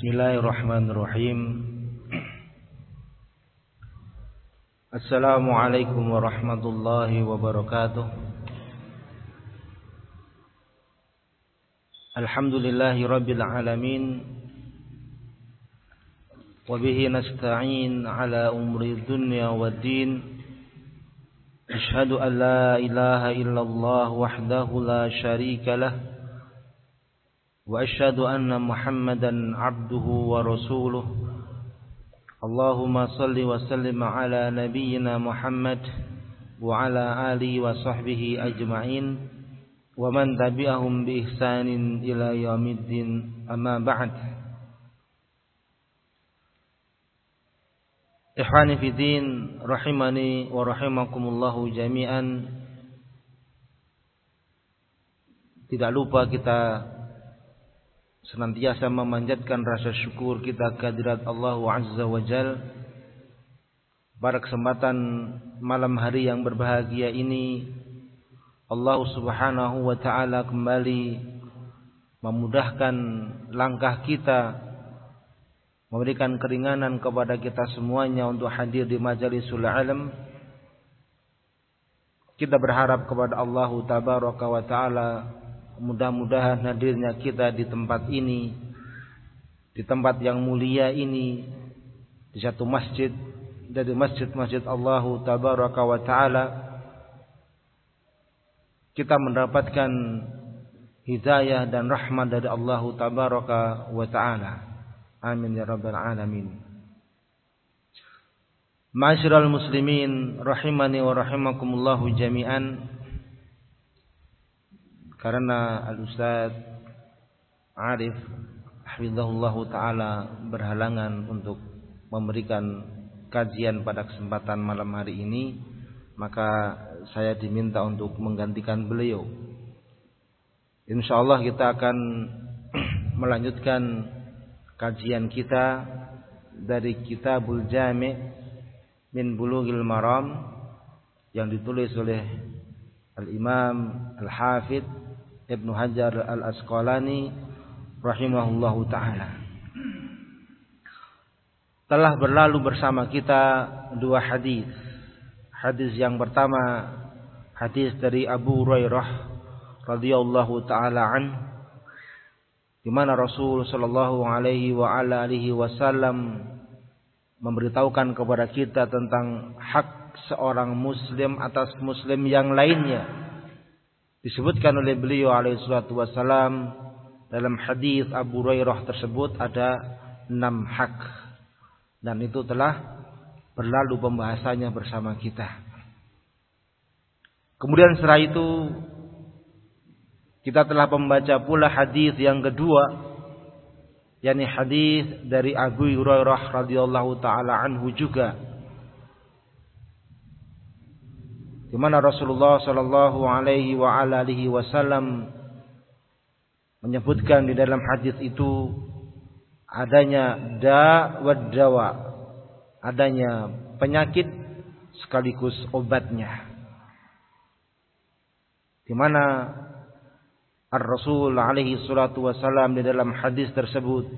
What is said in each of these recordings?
Bismillahirrahmanirrahim Assalamualaikum warahmatullahi wabarakatuh Alhamdulillahi rabbil alamin Wabihi nasta'in ala umri dunya wa din Ashhadu an la ilaha illallah wahdahu la sharika lah وأشهد أن محمدا عبده ورسوله. اللهم صل وسلم على نبينا محمد وعلى آله وصحبه أجمعين. ومن تبعهم بإحسان إلى يوم الدين أما بعد. إخواني في الدين رحمني ورحمكم الله جميعا. Tidak lupa kita senantiasa memanjatkan rasa syukur kita kehadirat Allah Azza wa Jal. Pada kesempatan malam hari yang berbahagia ini Allah Subhanahu wa taala kembali memudahkan langkah kita memberikan keringanan kepada kita semuanya untuk hadir di majalisul alam. Kita berharap kepada Allah tabaraka wa taala Mudah-mudahan hadirnya kita di tempat ini Di tempat yang mulia ini Di satu masjid Dari masjid-masjid Allah Tabaraka wa ta'ala Kita mendapatkan Hidayah dan rahmat dari Allah Tabaraka wa ta'ala. Amin ya Rabbal Alamin. Ma'asyiral muslimin Rahimani wa rahimakumullahu jami'an karena Al-Ustaz Arif Hafizahullah Ta'ala berhalangan untuk memberikan kajian pada kesempatan malam hari ini maka saya diminta untuk menggantikan beliau. Insya Allah kita akan melanjutkan kajian kita dari Kitabul Jami' min Bulughil Maram yang ditulis oleh Al-Imam Al-Hafidh Ibnu Hajar Al-Asqalani rahimahullahu taala. Telah berlalu bersama kita dua hadis. Hadis yang pertama hadis dari Abu Hurairah radhiyallahu taala an di mana Rasul sallallahu alaihi wa ala alihi wasallam memberitahukan kepada kita tentang hak seorang muslim atas muslim yang lainnya disebutkan oleh beliau alaihi salatu wasalam dalam hadis Abu Hurairah tersebut ada enam hak dan itu telah berlalu pembahasannya bersama kita. Kemudian setelah itu kita telah membaca pula hadis yang kedua yakni hadis dari Abu Hurairah radhiyallahu taala anhu juga di mana Rasulullah sallallahu alaihi wa alihi wasallam menyebutkan di dalam hadis itu adanya da wa dawa adanya penyakit sekaligus obatnya. Di mana Ar-Rasul alaihi salatu wasallam di dalam hadis tersebut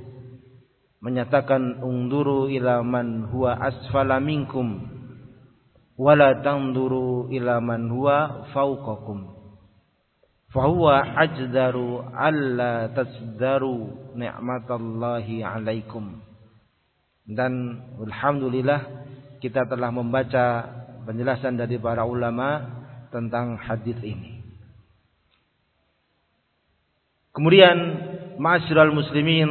menyatakan unduru ila man huwa asfala minkum wala tanduru ila man huwa fawqakum. Fahuwa ajdaru alla tasdaru ni'matallahi alaikum. Dan alhamdulillah kita telah membaca penjelasan dari para ulama tentang hadis ini. Kemudian ma'asyiral muslimin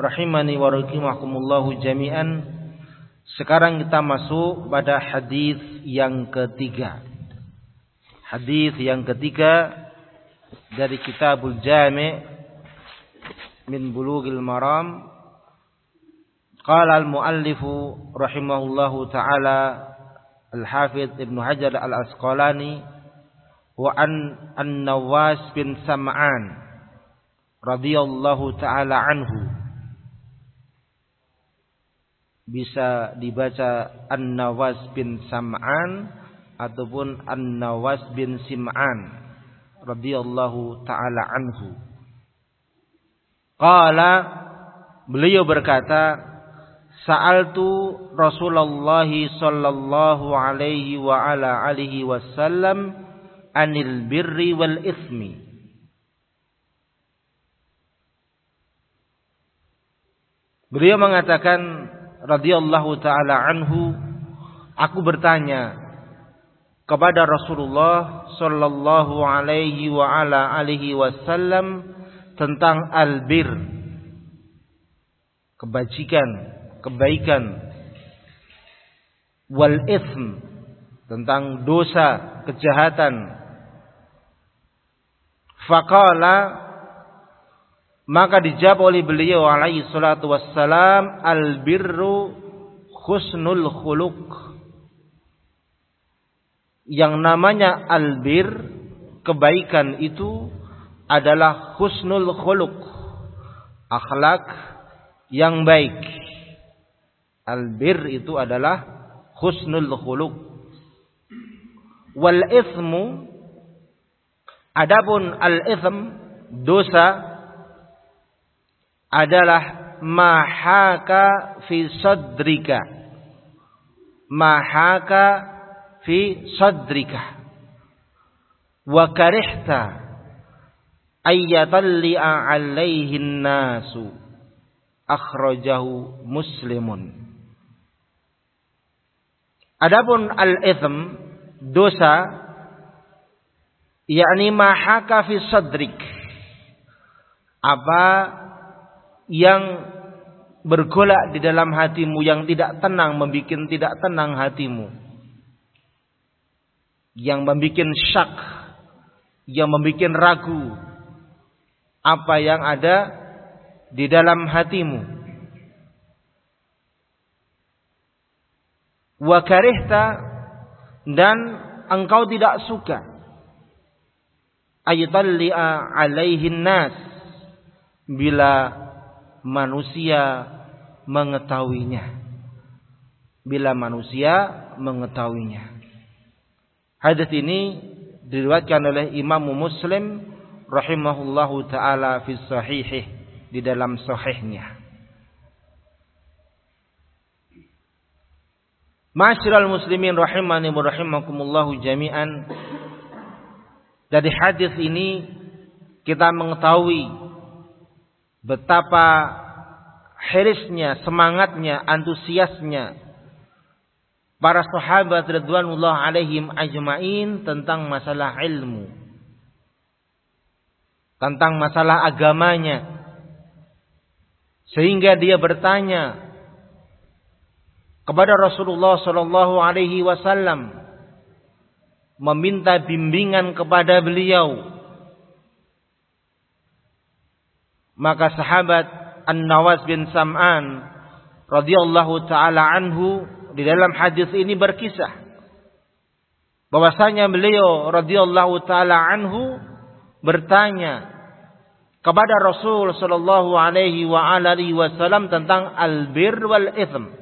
rahimani wa rahimakumullahu jami'an sekarang kita masuk pada hadis yang ketiga. Hadis yang ketiga dari Kitabul Jami' min Bulughil Maram. Qala al-muallif rahimahullahu taala Al-Hafidz Ibnu Hajar Al-Asqalani wa an An-Nawas bin Sam'an radhiyallahu taala anhu bisa dibaca An-Nawas bin Sam'an ataupun An-Nawas bin Sim'an radhiyallahu taala anhu. Qala beliau berkata Sa'altu Rasulullah sallallahu alaihi wa ala alihi wasallam anil birri wal ismi. Beliau mengatakan radhiyallahu taala anhu, aku bertanya kepada Rasulullah sallallahu alaihi wa ala alihi wasallam tentang albir kebajikan kebaikan wal ism tentang dosa kejahatan. Faqala maka dijawab oleh beliau alaihi salatu wassalam al birru husnul khuluq yang namanya albir kebaikan itu adalah husnul khuluq akhlak yang baik Albir itu adalah husnul khuluq. Wal ismu adapun al ism dosa adalah mahaka fi sadrika. Mahaka fi sadrika. Wa karihta ayyatalli'a alaihi nasu akhrajahu muslimun Adapun al-ithm dosa yakni mahaka fi sadrik apa yang bergolak di dalam hatimu yang tidak tenang membuat tidak tenang hatimu. Yang membuat syak yang membuat ragu apa yang ada di dalam hatimu. Wa karihta dan engkau tidak suka. Aytalli'a alaihin nas bila manusia mengetahuinya. Bila manusia mengetahuinya. Hadis ini diriwayatkan oleh Imam Muslim rahimahullahu taala fi sahihih di dalam sahihnya. Masyiral muslimin rahimani wa rahimakumullahu jami'an. Dari hadis ini kita mengetahui betapa hirisnya, semangatnya, antusiasnya para sahabat radhiyallahu alaihim ajmain tentang masalah ilmu. Tentang masalah agamanya. Sehingga dia bertanya, kepada Rasulullah Shallallahu Alaihi Wasallam meminta bimbingan kepada beliau maka sahabat An Nawas bin Sam'an radhiyallahu taala anhu di dalam hadis ini berkisah bahwasanya beliau radhiyallahu taala anhu bertanya kepada Rasul sallallahu alaihi wa alihi wasallam tentang albir wal ithm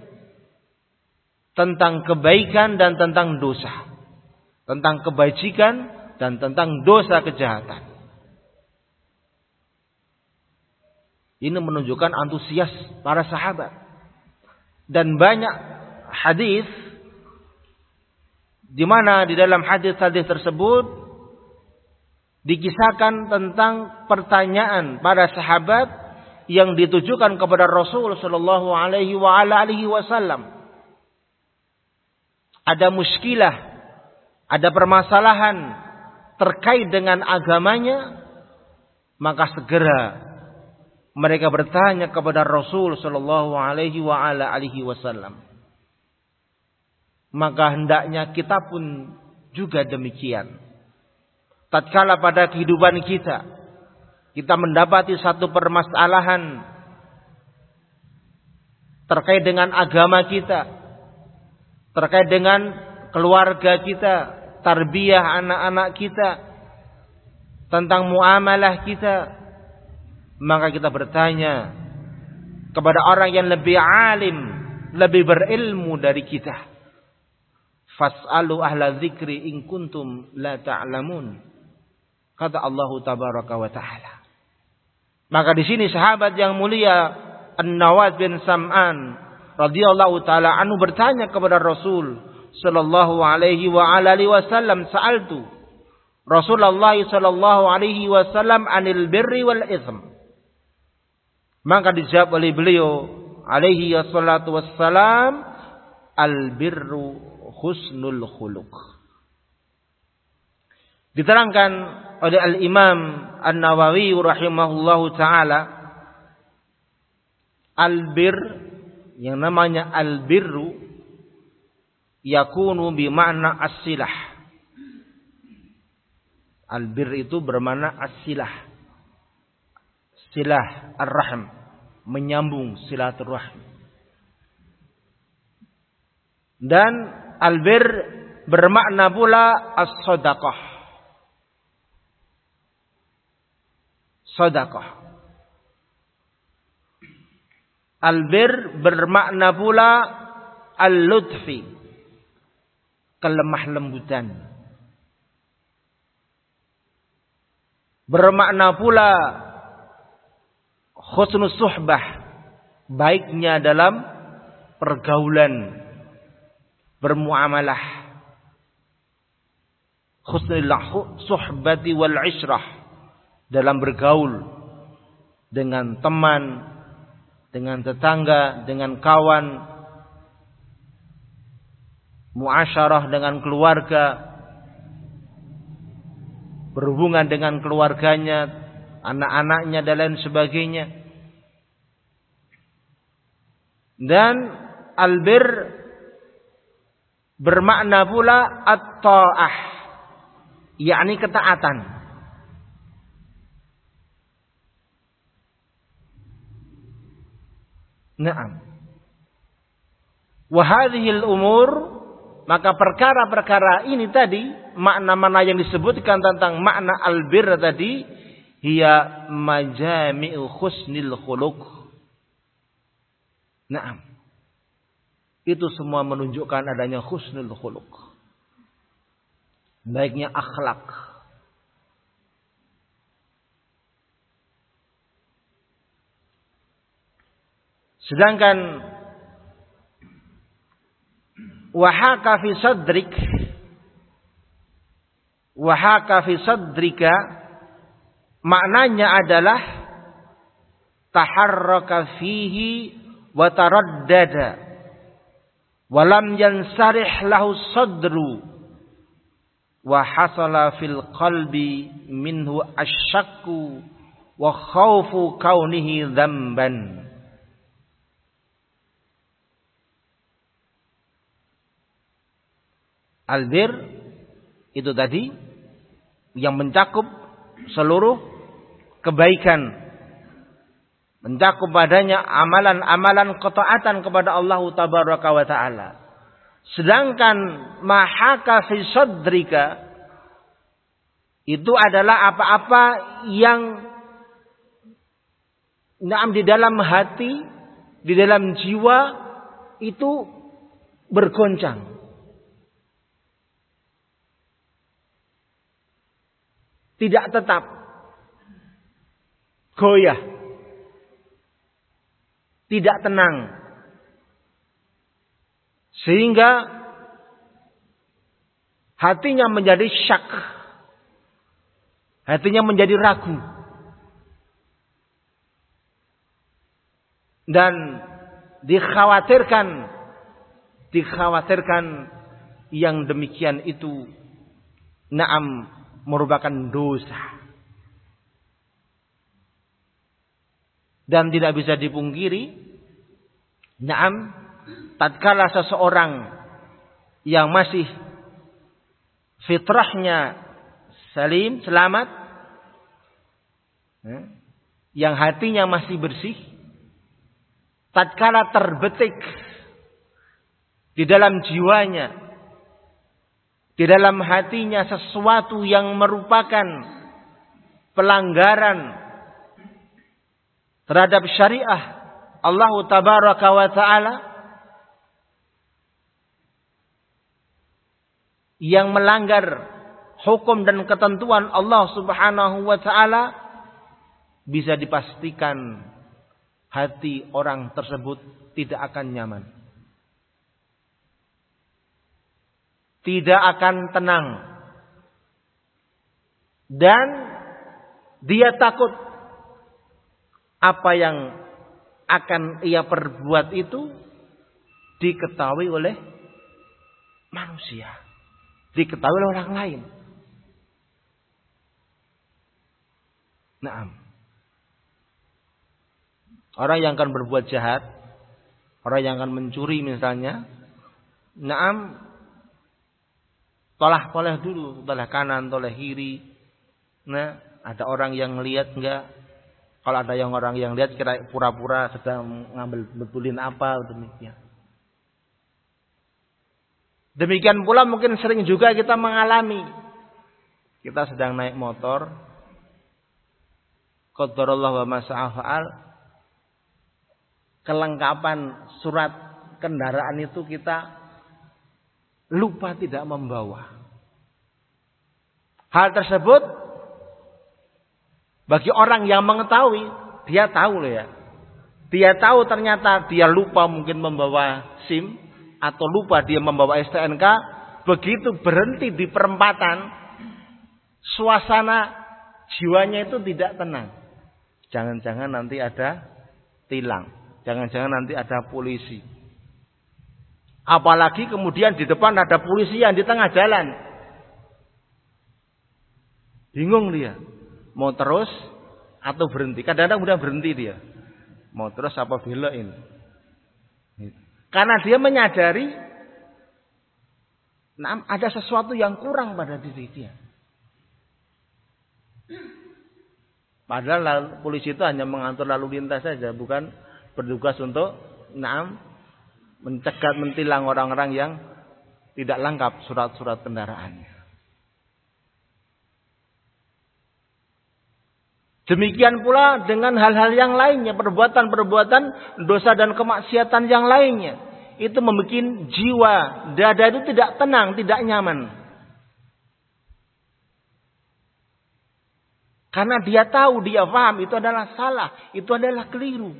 tentang kebaikan dan tentang dosa. Tentang kebajikan dan tentang dosa kejahatan. Ini menunjukkan antusias para sahabat. Dan banyak hadis di mana di dalam hadis-hadis tersebut dikisahkan tentang pertanyaan para sahabat yang ditujukan kepada Rasul Shallallahu Alaihi Wasallam ada muskilah, ada permasalahan terkait dengan agamanya, maka segera mereka bertanya kepada Rasul Shallallahu Alaihi Wasallam. Maka hendaknya kita pun juga demikian. Tatkala pada kehidupan kita, kita mendapati satu permasalahan terkait dengan agama kita, terkait dengan keluarga kita, tarbiyah anak-anak kita, tentang muamalah kita, maka kita bertanya kepada orang yang lebih alim, lebih berilmu dari kita. Fas'alu ahla dzikri in kuntum la ta'lamun. Kata Allah tabaraka wa taala. Maka di sini sahabat yang mulia An-Nawaz bin Sam'an radhiyallahu taala anhu bertanya kepada Rasul sallallahu alaihi wa alihi wasallam sa'altu Rasulullah sallallahu alaihi wasallam anil birri wal ithm. Maka dijawab oleh beliau alaihi wassalatu wassalam al birru husnul khuluq. Diterangkan oleh Al Imam An Nawawi rahimahullahu taala al bir yang namanya al birru yakunu bi makna as-silah. Al bir itu bermakna as-silah. Silah ar-rahim, menyambung silaturahim. Dan al bir bermakna pula as-sadaqah sedekah. Albir bermakna pula al-lutfi. Kelemah lembutan. Bermakna pula khusnus suhbah. Baiknya dalam pergaulan. Bermuamalah. Khusnul suhbati wal ishrah dalam bergaul dengan teman, dengan tetangga, dengan kawan, muasyarah dengan keluarga, berhubungan dengan keluarganya, anak-anaknya dan lain sebagainya. Dan albir bermakna pula at-ta'ah, yakni ketaatan. Naam. Wahadhil umur maka perkara-perkara ini tadi makna-makna yang disebutkan tentang makna albir tadi hiya majami'u husnil khuluq. Naam. Itu semua menunjukkan adanya husnul khuluq. Baiknya akhlak. Sedangkan wahaka fi sadrik wahaka fi sadrika maknanya adalah taharraka fihi wa taraddada. Walam yansarih lahu sadru wa hasala fil qalbi minhu asyakku wa khawfu kaunihi dhanban Albir itu tadi yang mencakup seluruh kebaikan. Mencakup padanya amalan-amalan ketaatan kepada Allah tabaraka wa taala. Sedangkan mahaka fi sadrika itu adalah apa-apa yang naam di dalam hati, di dalam jiwa itu bergoncang. tidak tetap goyah, tidak tenang, sehingga hatinya menjadi syak, hatinya menjadi ragu, dan dikhawatirkan, dikhawatirkan yang demikian itu naam merupakan dosa. Dan tidak bisa dipungkiri, naam, tatkala seseorang yang masih fitrahnya salim, selamat, ya, yang hatinya masih bersih, tatkala terbetik di dalam jiwanya di dalam hatinya sesuatu yang merupakan pelanggaran terhadap syariah Allah tabaraka wa taala yang melanggar hukum dan ketentuan Allah Subhanahu wa taala bisa dipastikan hati orang tersebut tidak akan nyaman. Tidak akan tenang. Dan dia takut apa yang akan ia perbuat itu diketahui oleh manusia. Diketahui oleh orang lain. Nah, orang yang akan berbuat jahat, orang yang akan mencuri misalnya, naam, tolah toleh dulu, toleh kanan, toleh kiri. Nah, ada orang yang melihat enggak? Kalau ada yang orang yang lihat kira pura-pura sedang ngambil betulin apa demikian. Demikian pula mungkin sering juga kita mengalami. Kita sedang naik motor, qadarullah wa masa'afa'al kelengkapan surat kendaraan itu kita lupa tidak membawa. Hal tersebut bagi orang yang mengetahui, dia tahu loh ya. Dia tahu ternyata dia lupa mungkin membawa SIM atau lupa dia membawa STNK, begitu berhenti di perempatan, suasana jiwanya itu tidak tenang. Jangan-jangan nanti ada tilang. Jangan-jangan nanti ada polisi. Apalagi kemudian di depan ada polisi yang di tengah jalan. Bingung dia. Mau terus atau berhenti. Kadang-kadang mudah berhenti dia. Mau terus apa ini. Karena dia menyadari ada sesuatu yang kurang pada diri dia. Padahal polisi itu hanya mengatur lalu lintas saja, bukan bertugas untuk naam mencegat mentilang orang-orang yang tidak lengkap surat-surat kendaraannya. Demikian pula dengan hal-hal yang lainnya, perbuatan-perbuatan dosa dan kemaksiatan yang lainnya. Itu membuat jiwa, dada itu tidak tenang, tidak nyaman. Karena dia tahu, dia paham itu adalah salah, itu adalah keliru.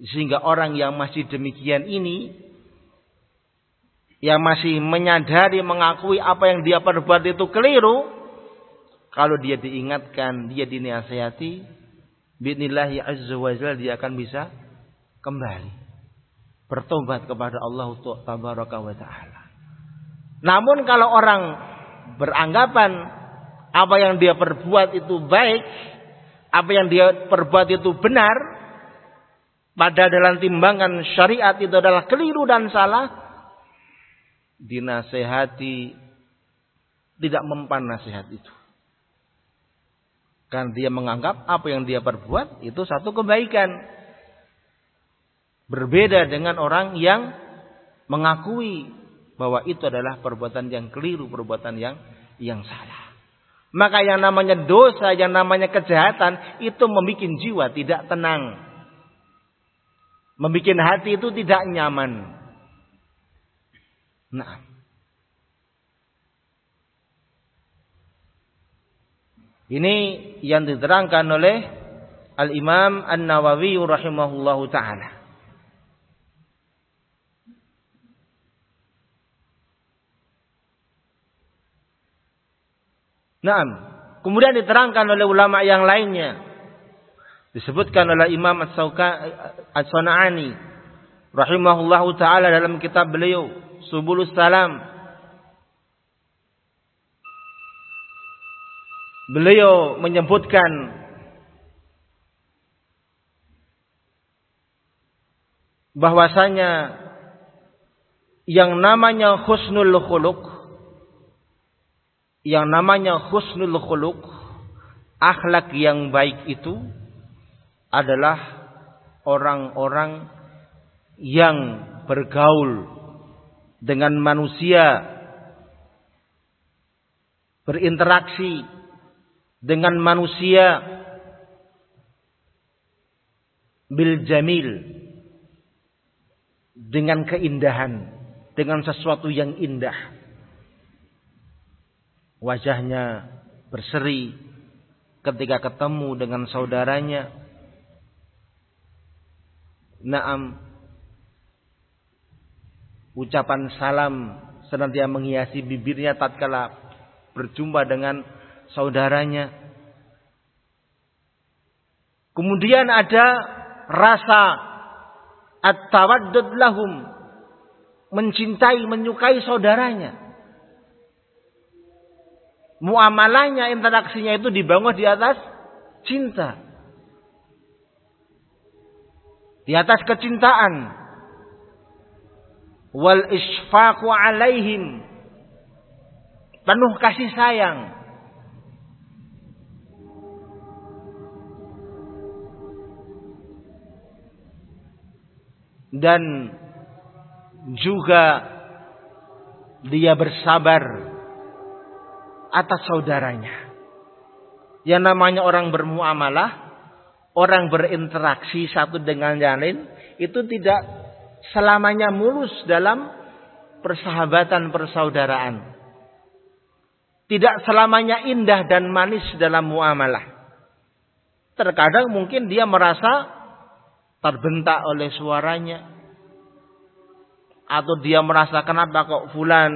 Sehingga orang yang masih demikian ini, yang masih menyadari, mengakui apa yang dia perbuat itu keliru, kalau dia diingatkan, dia dinasihati, binillahi azza wa dia akan bisa kembali. Bertobat kepada Allah tabaraka wa ta'ala. Namun kalau orang beranggapan apa yang dia perbuat itu baik, apa yang dia perbuat itu benar, pada dalam timbangan syariat itu adalah keliru dan salah, dinasehati tidak mempan nasihat itu. Kan dia menganggap apa yang dia perbuat itu satu kebaikan. Berbeda dengan orang yang mengakui bahwa itu adalah perbuatan yang keliru, perbuatan yang yang salah. Maka yang namanya dosa, yang namanya kejahatan itu membuat jiwa tidak tenang. Membuat hati itu tidak nyaman. Nah. Ini yang diterangkan oleh Al-Imam An-Nawawi rahimahullahu taala. Naam. Kemudian diterangkan oleh ulama yang lainnya. Disebutkan oleh Imam As-Sana'ani rahimahullahu taala dalam kitab beliau Subulus Salam. Beliau menyebutkan bahwasanya yang namanya husnul khuluq yang namanya husnul khuluq, akhlak yang baik itu adalah orang-orang yang bergaul dengan manusia, berinteraksi dengan manusia bil jamil dengan keindahan, dengan sesuatu yang indah wajahnya berseri, ketika ketemu dengan saudaranya. Naam ucapan salam senantiasa menghiasi bibirnya tatkala berjumpa dengan saudaranya. Kemudian ada rasa at-tawaddud lahum mencintai, menyukai saudaranya. Muamalahnya, interaksinya itu dibangun di atas cinta. Di atas kecintaan. Wal isfaqu alaihim. Penuh kasih sayang. Dan juga dia bersabar atas saudaranya. Yang namanya orang bermuamalah, orang berinteraksi satu dengan yang lain, itu tidak selamanya mulus dalam persahabatan persaudaraan. Tidak selamanya indah dan manis dalam muamalah. Terkadang mungkin dia merasa terbentak oleh suaranya, atau dia merasa kenapa kok fulan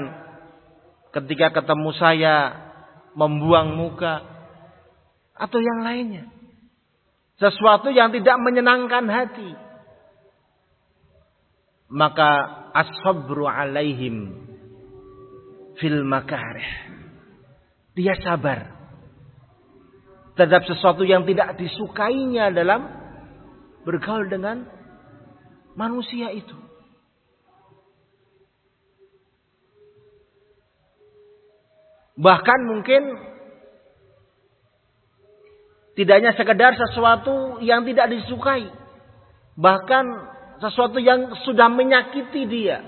ketika ketemu saya membuang muka atau yang lainnya. Sesuatu yang tidak menyenangkan hati. Maka as-sabru alaihim fil makarih. Dia sabar terhadap sesuatu yang tidak disukainya dalam bergaul dengan manusia itu. Bahkan mungkin tidak hanya sekedar sesuatu yang tidak disukai. Bahkan sesuatu yang sudah menyakiti dia.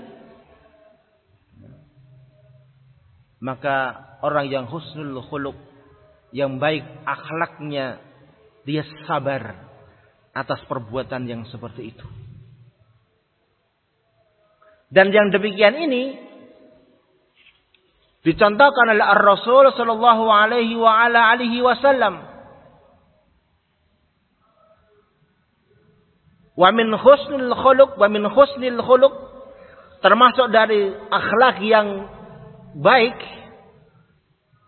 Maka orang yang husnul khuluq, yang baik akhlaknya, dia sabar atas perbuatan yang seperti itu. Dan yang demikian ini Dicontohkan oleh Ar-Rasul sallallahu alaihi wa wasallam. Wa min husnil khuluq wa min husnil khuluq termasuk dari akhlak yang baik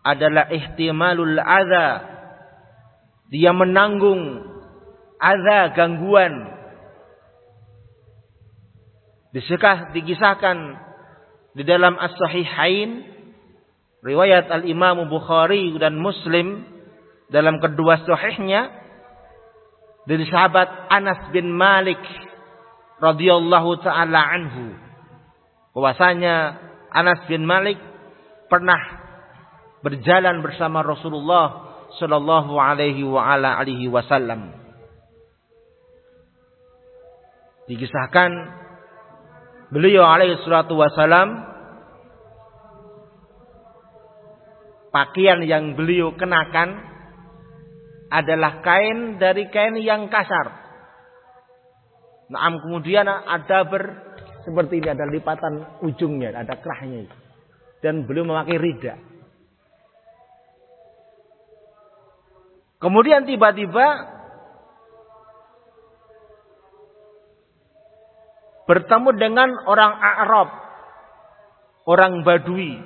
adalah ihtimalul adza. Dia menanggung adza gangguan. Disekah dikisahkan di dalam As-Sahihain Riwayat Al-Imam Bukhari dan Muslim dalam kedua sahihnya dari sahabat Anas bin Malik radhiyallahu taala anhu. Bahwasanya Anas bin Malik pernah berjalan bersama Rasulullah sallallahu alaihi wa ala alihi wasallam. Dikisahkan beliau alaihi salatu wasallam pakaian yang beliau kenakan adalah kain dari kain yang kasar. Nah, kemudian ada ber seperti ini ada lipatan ujungnya, ada kerahnya Dan beliau memakai rida. Kemudian tiba-tiba bertemu dengan orang Arab, orang Badui,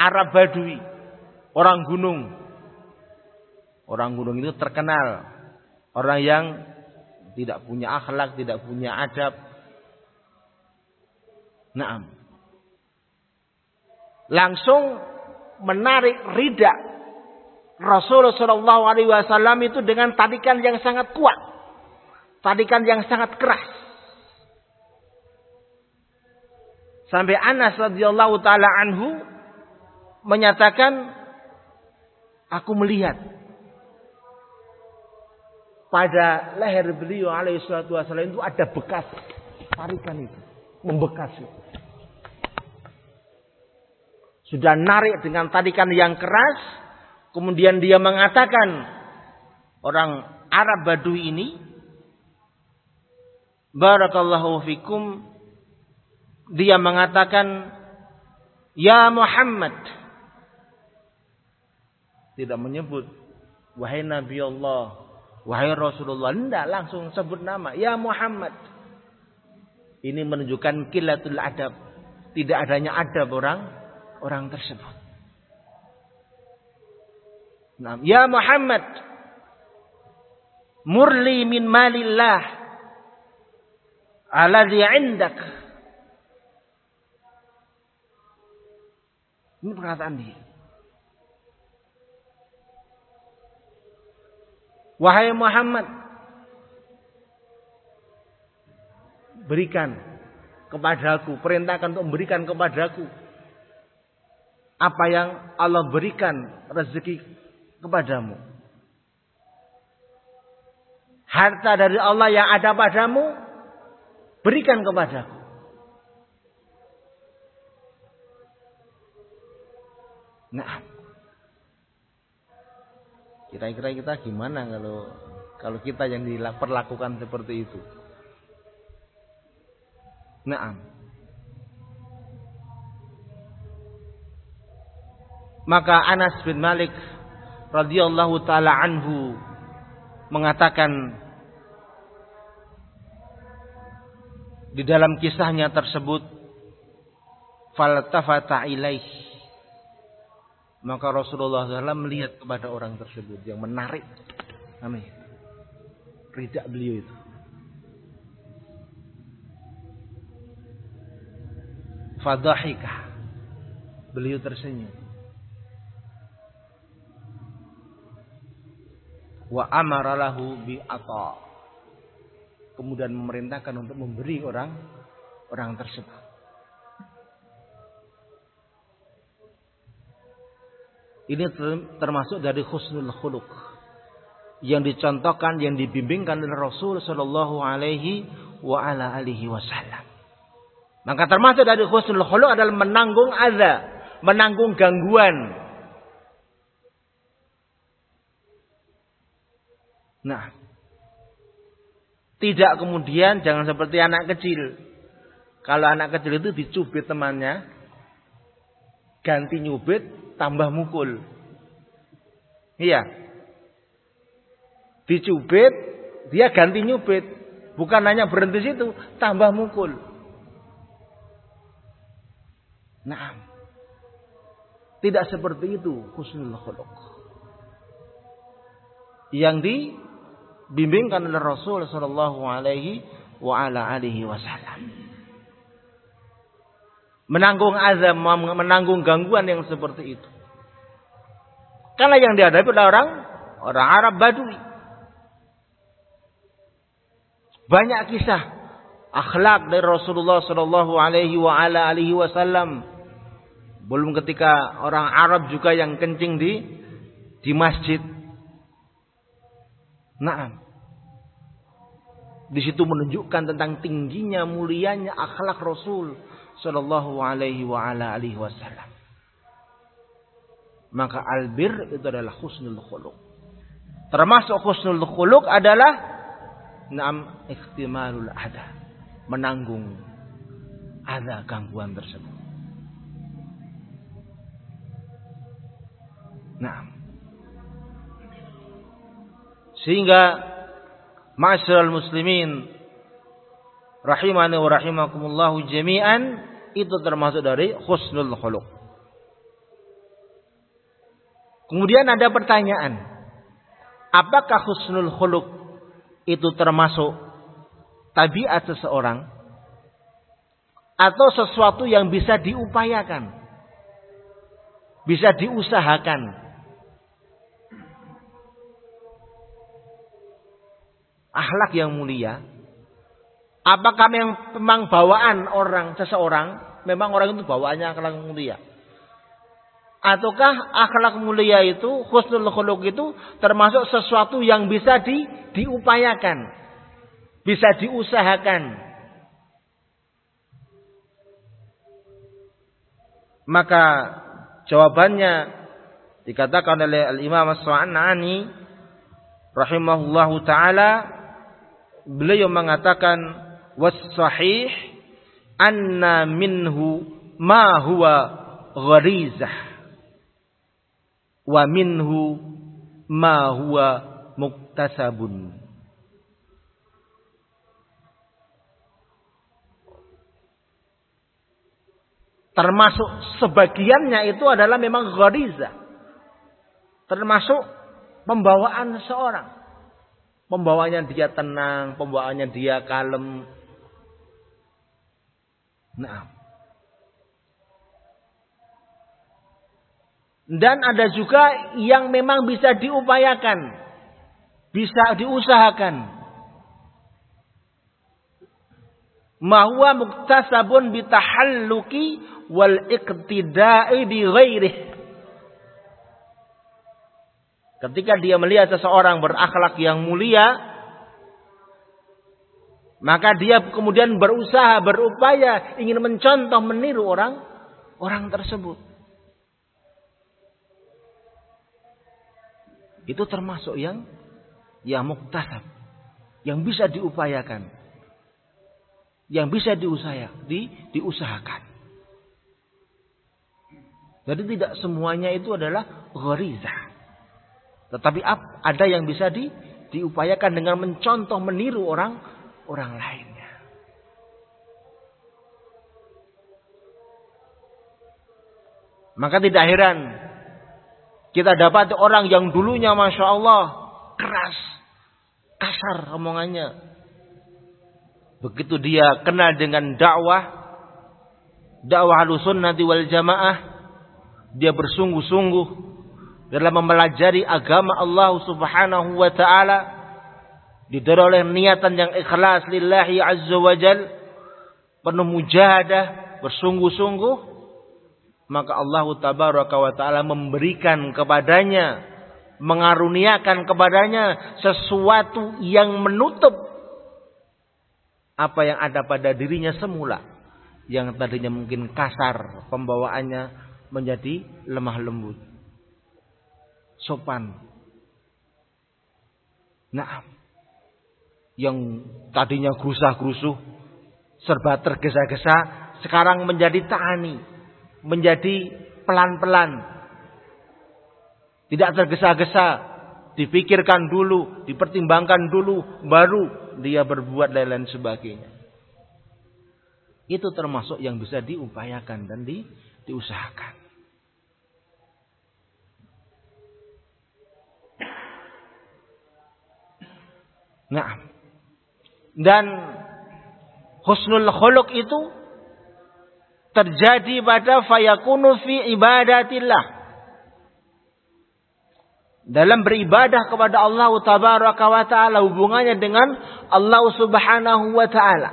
Arab Badui. Orang gunung. Orang gunung itu terkenal. Orang yang tidak punya akhlak, tidak punya adab. Naam. Langsung menarik rida Rasulullah Shallallahu itu dengan tadikan yang sangat kuat, tadikan yang sangat keras. Sampai Anas radhiyallahu taala anhu menyatakan Aku melihat pada leher beliau alaihi salatu wasallam itu ada bekas tarikan itu. Membekas itu. Sudah narik dengan tarikan yang keras. Kemudian dia mengatakan. Orang Arab Badui ini. Barakallahu fikum. Dia mengatakan. Ya Muhammad tidak menyebut Wahai Nabi Allah, wahai Rasulullah, tidak langsung sebut nama, ya Muhammad. Ini menunjukkan kilatul adab, tidak adanya adab orang orang tersebut. Nah, ya Muhammad, murli min malillah alladhi indak. Ini perkataan dia. Wahai Muhammad, berikan kepadaku, perintahkan untuk memberikan kepadaku apa yang Allah berikan rezeki kepadamu. Harta dari Allah yang ada padamu, berikan kepadaku. Nah, Kira-kira kita gimana kalau kalau kita yang diperlakukan seperti itu? Naam. Maka Anas bin Malik radhiyallahu taala anhu mengatakan di dalam kisahnya tersebut faltafata ilaihi maka Rasulullah SAW melihat kepada orang tersebut yang menarik. Amin. Ridak beliau itu. Fadahikah. Beliau tersenyum. Wa amaralahu bi ata. Kemudian memerintahkan untuk memberi orang orang tersebut. Ini termasuk dari husnul khuluq yang dicontohkan, yang dibimbingkan oleh Rasul Shallallahu Alaihi wa ala alihi Wasallam. Maka termasuk dari husnul khuluq adalah menanggung azab, menanggung gangguan. Nah, tidak kemudian jangan seperti anak kecil. Kalau anak kecil itu dicubit temannya, ganti nyubit, tambah mukul. Iya. Dicubit, dia ganti nyubit. Bukan hanya berhenti situ, tambah mukul. Nah, tidak seperti itu husnul khuluq. Yang dibimbingkan oleh Rasul sallallahu alaihi wa ala alihi wasallam menanggung azab, menanggung gangguan yang seperti itu. Karena yang dihadapi adalah orang orang Arab Badui. Banyak kisah akhlak dari Rasulullah Shallallahu Alaihi Wasallam. Belum ketika orang Arab juga yang kencing di di masjid. Nah, di situ menunjukkan tentang tingginya mulianya akhlak Rasul Sallallahu alaihi wa ala alihi wasallam. Maka albir itu adalah husnul khuluq. Termasuk husnul khuluq adalah nam ikhtimalul ada. Menanggung ada gangguan tersebut. Nah. Sehingga masyarakat muslimin rahimani wa rahimakumullahu jami'an itu termasuk dari husnul khuluq. Kemudian ada pertanyaan. Apakah husnul khuluq itu termasuk tabiat seseorang atau sesuatu yang bisa diupayakan? Bisa diusahakan. Akhlak yang mulia Apakah memang bawaan orang seseorang, memang orang itu bawaannya akhlak mulia? Ataukah akhlak mulia itu, khusnul khuluq itu termasuk sesuatu yang bisa di, diupayakan, bisa diusahakan. Maka jawabannya dikatakan oleh Al-Imam As-Su'anani rahimahullahu taala beliau mengatakan was-sahih anna minhu ma huwa gharizah wa minhu ma huwa muktasabun. Termasuk sebagiannya itu adalah memang ghariza. Termasuk pembawaan seorang. Pembawaannya dia tenang, pembawaannya dia kalem. Nah. Dan ada juga yang memang bisa diupayakan. Bisa diusahakan. Mahwa muktasabun bitahalluki wal iqtida'i bi ghairih. Ketika dia melihat seseorang berakhlak yang mulia, maka dia kemudian berusaha, berupaya ingin mencontoh, meniru orang orang tersebut. Itu termasuk yang yang muktasab, yang bisa diupayakan, yang bisa diusaya, di, diusahakan. Jadi tidak semuanya itu adalah gharizah. Tetapi ada yang bisa di, diupayakan dengan mencontoh, meniru orang orang lainnya. Maka tidak heran kita dapat orang yang dulunya masya Allah keras, kasar omongannya. Begitu dia kenal dengan dakwah, dakwah sunnati wal jamaah, dia bersungguh-sungguh dalam mempelajari agama Allah Subhanahu wa taala didorong oleh niatan yang ikhlas lillahi azza wajal penuh mujahadah bersungguh-sungguh. Maka Allah tabaraka wa taala memberikan kepadanya mengaruniakan kepadanya sesuatu yang menutup apa yang ada pada dirinya semula. Yang tadinya mungkin kasar pembawaannya menjadi lemah lembut. Sopan. Nah, yang tadinya gerusah-gerusuh, serba tergesa-gesa, sekarang menjadi ta'ani, menjadi pelan-pelan. Tidak tergesa-gesa, dipikirkan dulu, dipertimbangkan dulu, baru dia berbuat lain-lain sebagainya. Itu termasuk yang bisa diupayakan dan di, diusahakan. Nah. Dan husnul khuluq itu terjadi pada fayakunu fi ibadatillah. Dalam beribadah kepada Allah tabaraka wa taala hubungannya dengan Allah Subhanahu wa taala.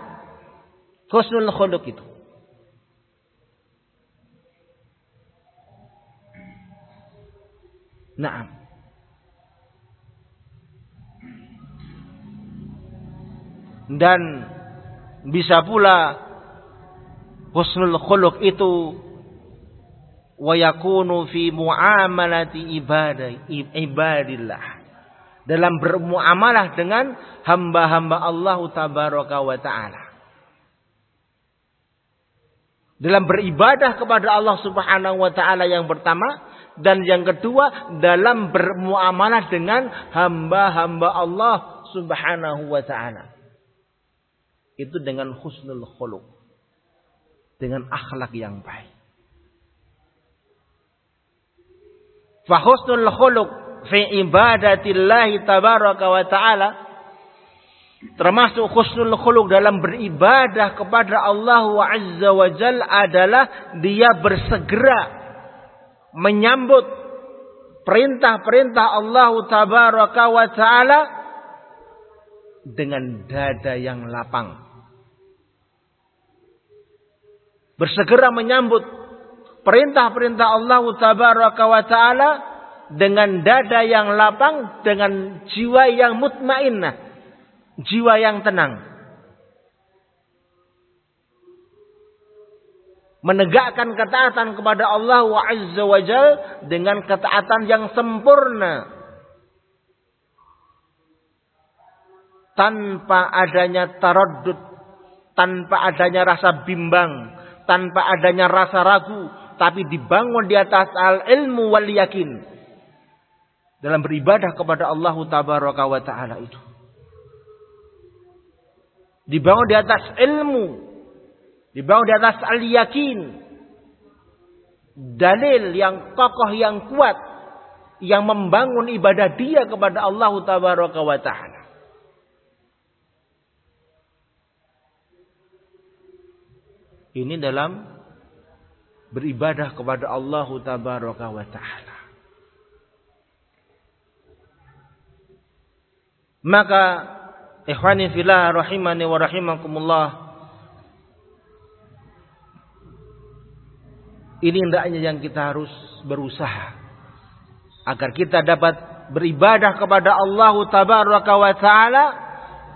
Husnul khuluq itu. Nah, dan bisa pula husnul khuluq itu wa yakunu fi muamalati ibadah ibadillah. Dalam bermuamalah dengan hamba-hamba Allah tabaraka wa taala. Dalam beribadah kepada Allah Subhanahu wa taala yang pertama dan yang kedua dalam bermuamalah dengan hamba-hamba Allah Subhanahu wa taala itu dengan husnul khuluq. Dengan akhlak yang baik. Fa husnul khuluq fi ibadatillah tabaraka wa ta'ala termasuk husnul khuluq dalam beribadah kepada Allah azza wa jal adalah dia bersegera menyambut perintah-perintah Allah tabaraka wa taala dengan dada yang lapang bersegera menyambut perintah-perintah Allah tabaraka wa taala dengan dada yang lapang, dengan jiwa yang mutmainnah, jiwa yang tenang. Menegakkan ketaatan kepada Allah wa azza wa dengan ketaatan yang sempurna. Tanpa adanya taraddud, tanpa adanya rasa bimbang, tanpa adanya rasa ragu, tapi dibangun di atas al ilmu wal yakin. dalam beribadah kepada Allah Tabaraka wa taala itu. Dibangun di atas ilmu, dibangun di atas al-yakin. Dalil yang kokoh yang kuat yang membangun ibadah dia kepada Allah Tabaraka wa taala. Ini dalam beribadah kepada Allah Tabaraka wa taala. Maka ikhwani fillah rahimani wa rahimakumullah ini hendaknya yang kita harus berusaha agar kita dapat beribadah kepada Allah tabaraka wa taala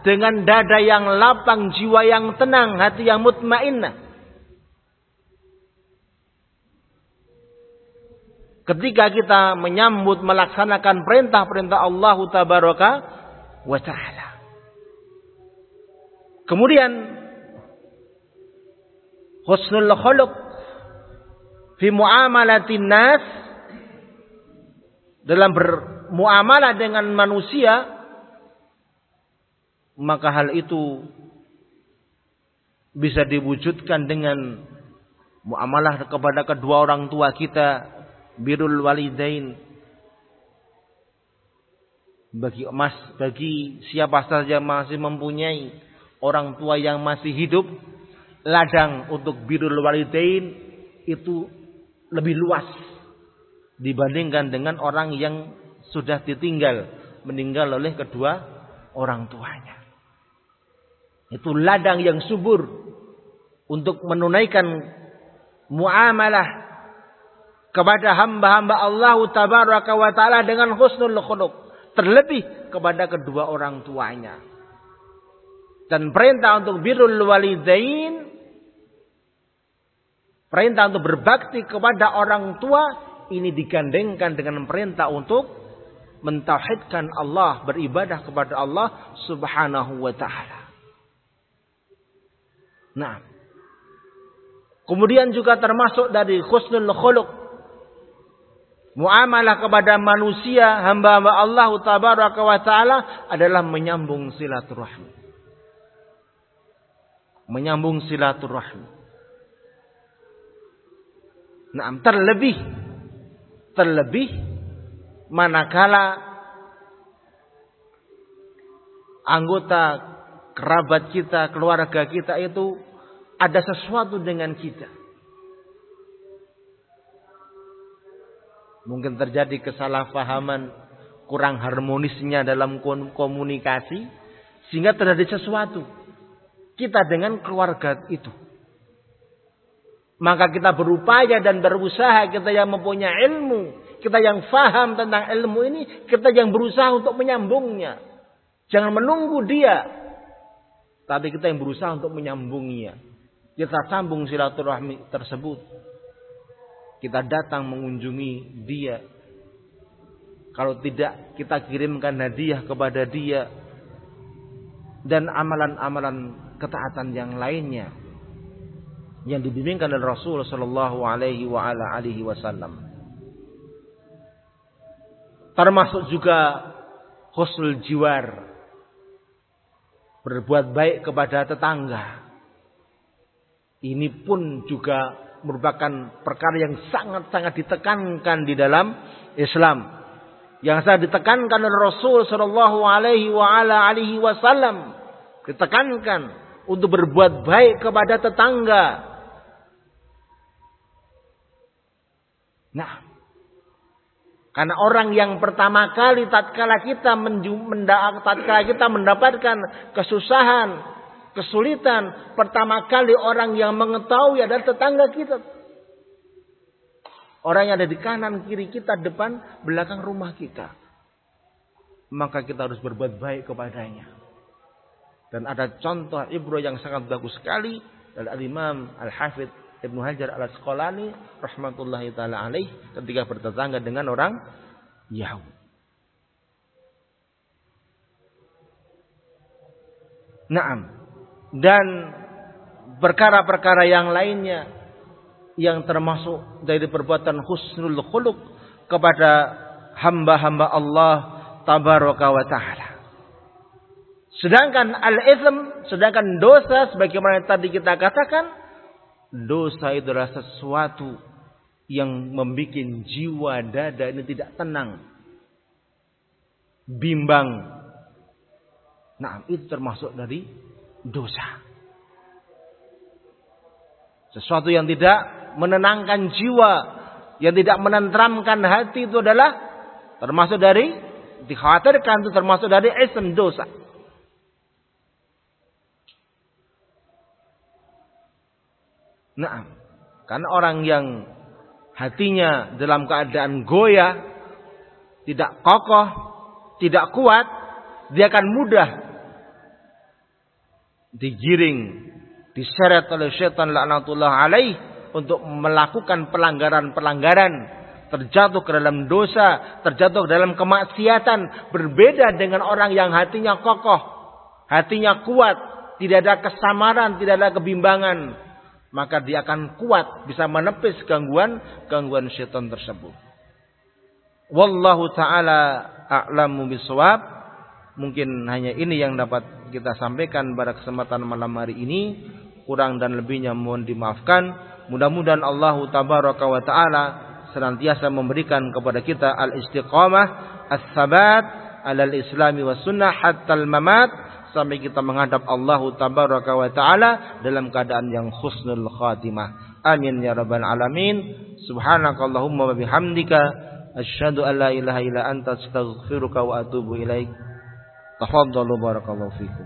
dengan dada yang lapang, jiwa yang tenang, hati yang mutmainnah. Ketika kita menyambut melaksanakan perintah-perintah Allah tabaraka wa taala. Kemudian husnul khuluq fi muamalatin nas dalam bermuamalah dengan manusia maka hal itu bisa diwujudkan dengan muamalah kepada kedua orang tua kita birrul walidain bagi emas bagi siapa saja masih mempunyai orang tua yang masih hidup ladang untuk birrul walidain itu lebih luas dibandingkan dengan orang yang sudah ditinggal meninggal oleh kedua orang tuanya. Itu ladang yang subur untuk menunaikan muamalah kepada hamba-hamba Allah tabaraka wa taala dengan husnul khuluq terlebih kepada kedua orang tuanya. Dan perintah untuk birrul walidain perintah untuk berbakti kepada orang tua ini digandengkan dengan perintah untuk mentauhidkan Allah, beribadah kepada Allah Subhanahu wa taala. Nah, kemudian juga termasuk dari husnul khuluq Muamalah kepada manusia hamba-hamba Allah tabaraka wa taala adalah menyambung silaturahmi. Menyambung silaturahmi. Nah, terlebih terlebih manakala anggota kerabat kita, keluarga kita itu ada sesuatu dengan kita. Mungkin terjadi kesalahpahaman, kurang harmonisnya dalam komunikasi, sehingga terjadi sesuatu. Kita dengan keluarga itu. Maka kita berupaya dan berusaha, kita yang mempunyai ilmu, kita yang faham tentang ilmu ini, kita yang berusaha untuk menyambungnya. Jangan menunggu dia. Tapi kita yang berusaha untuk menyambungnya. Kita sambung silaturahmi tersebut kita datang mengunjungi dia. Kalau tidak, kita kirimkan hadiah kepada dia. Dan amalan-amalan ketaatan yang lainnya. Yang dibimbingkan oleh Rasul Sallallahu Alaihi Wasallam. Termasuk juga husnul jiwar. Berbuat baik kepada tetangga. Ini pun juga merupakan perkara yang sangat-sangat ditekankan di dalam Islam. Yang sangat ditekankan oleh Rasul Shallallahu Alaihi Wasallam. Ditekankan untuk berbuat baik kepada tetangga. Nah, karena orang yang pertama kali tatkala kita tatkala kita mendapatkan kesusahan, kesulitan, pertama kali orang yang mengetahui adalah tetangga kita. Orang yang ada di kanan, kiri kita, depan, belakang rumah kita. Maka kita harus berbuat baik kepadanya. Dan ada contoh ibro yang sangat bagus sekali dari Al-Imam Al-Hafidh Ibnu Hajar Al-Asqalani rahmatullahi taala alaih ketika bertetangga dengan orang Yahudi. Naam dan perkara-perkara yang lainnya yang termasuk dari perbuatan husnul khuluq kepada hamba-hamba Allah tabaraka wa taala. Sedangkan al-ithm, sedangkan dosa sebagaimana tadi kita katakan, dosa itu adalah sesuatu yang membuat jiwa dada ini tidak tenang. Bimbang. Nah, itu termasuk dari dosa. Sesuatu yang tidak menenangkan jiwa, yang tidak menenteramkan hati itu adalah termasuk dari dikhawatirkan itu termasuk dari ism dosa. Nah, karena orang yang hatinya dalam keadaan goyah, tidak kokoh, tidak kuat, dia akan mudah digiring, diseret oleh setan laknatullah alaih untuk melakukan pelanggaran-pelanggaran, terjatuh ke dalam dosa, terjatuh ke dalam kemaksiatan, berbeda dengan orang yang hatinya kokoh, hatinya kuat, tidak ada kesamaran, tidak ada kebimbangan maka dia akan kuat bisa menepis gangguan gangguan syaitan tersebut. Wallahu taala a'lamu bisawab. Mungkin hanya ini yang dapat kita sampaikan pada kesempatan malam hari ini. Kurang dan lebihnya mohon dimaafkan. Mudah-mudahan Allah tabaraka wa taala senantiasa memberikan kepada kita al-istiqamah, as-sabat alal islami was sunnah hatta al-mamat sampai kita menghadap Allah tabaraka wa taala dalam keadaan yang husnul khatimah. Amin ya rabbal alamin. Subhanakallahumma wa bihamdika asyhadu an la ilaha illa anta astaghfiruka wa atubu ilaik. Tafaddalu barakallahu fikum.